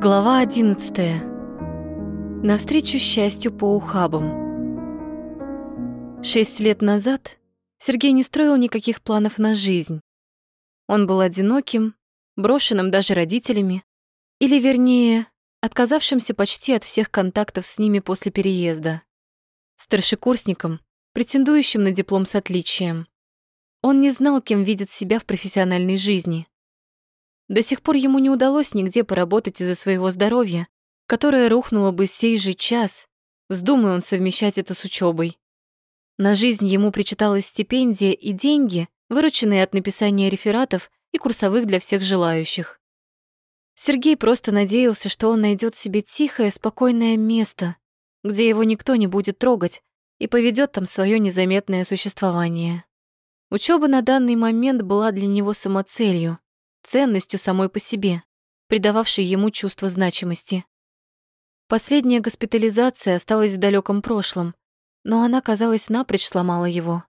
Глава 11. Навстречу счастью по ухабам. Шесть лет назад Сергей не строил никаких планов на жизнь. Он был одиноким, брошенным даже родителями, или, вернее, отказавшимся почти от всех контактов с ними после переезда. Старшекурсником, претендующим на диплом с отличием. Он не знал, кем видит себя в профессиональной жизни. До сих пор ему не удалось нигде поработать из-за своего здоровья, которое рухнуло бы сей же час, вздумая он совмещать это с учебой. На жизнь ему причиталась стипендия и деньги, вырученные от написания рефератов и курсовых для всех желающих. Сергей просто надеялся, что он найдет себе тихое, спокойное место, где его никто не будет трогать и поведет там свое незаметное существование. Учеба на данный момент была для него самоцелью, ценностью самой по себе, придававшей ему чувство значимости. Последняя госпитализация осталась в далеком прошлом, но она, казалось, напрочь сломала его.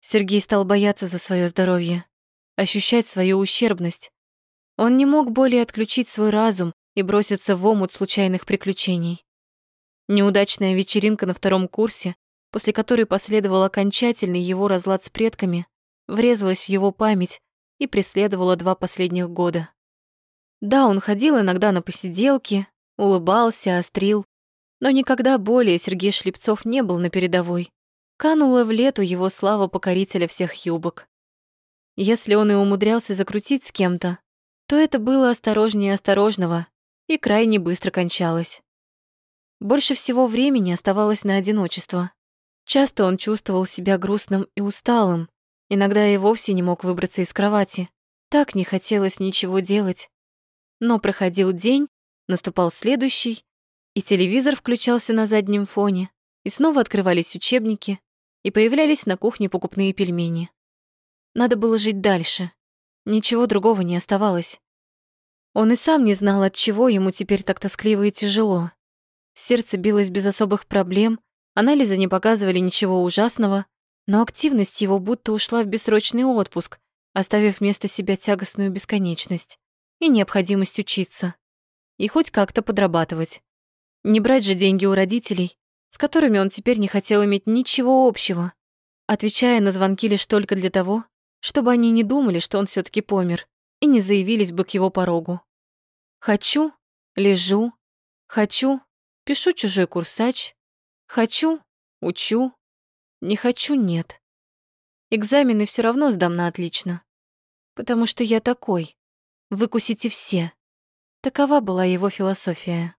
Сергей стал бояться за свое здоровье, ощущать свою ущербность. Он не мог более отключить свой разум и броситься в омут случайных приключений. Неудачная вечеринка на втором курсе, после которой последовал окончательный его разлад с предками, врезалась в его память и преследовала два последних года. Да, он ходил иногда на посиделки, улыбался, острил, но никогда более Сергей Шлепцов не был на передовой. Канула в лету его слава покорителя всех юбок. Если он и умудрялся закрутить с кем-то, то это было осторожнее осторожного и крайне быстро кончалось. Больше всего времени оставалось на одиночество. Часто он чувствовал себя грустным и усталым, Иногда и вовсе не мог выбраться из кровати. Так не хотелось ничего делать. Но проходил день, наступал следующий, и телевизор включался на заднем фоне, и снова открывались учебники, и появлялись на кухне покупные пельмени. Надо было жить дальше. Ничего другого не оставалось. Он и сам не знал, от чего ему теперь так тоскливо и тяжело. Сердце билось без особых проблем, анализы не показывали ничего ужасного, но активность его будто ушла в бессрочный отпуск, оставив вместо себя тягостную бесконечность и необходимость учиться. И хоть как-то подрабатывать. Не брать же деньги у родителей, с которыми он теперь не хотел иметь ничего общего, отвечая на звонки лишь только для того, чтобы они не думали, что он все таки помер, и не заявились бы к его порогу. Хочу — лежу, хочу — пишу чужой курсач, хочу — учу, не хочу, нет. Экзамены все равно сдам на отлично. Потому что я такой. Выкусите все. Такова была его философия.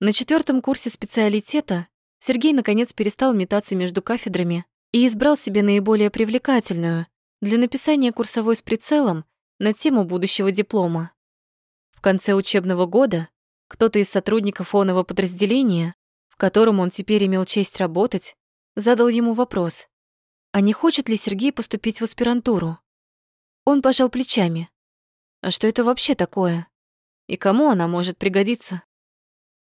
На четвертом курсе специалитета Сергей наконец перестал метаться между кафедрами и избрал себе наиболее привлекательную для написания курсовой с прицелом на тему будущего диплома. В конце учебного года кто-то из сотрудников фонового подразделения, в котором он теперь имел честь работать, задал ему вопрос, а не хочет ли Сергей поступить в аспирантуру. Он пожал плечами. А что это вообще такое? И кому она может пригодиться?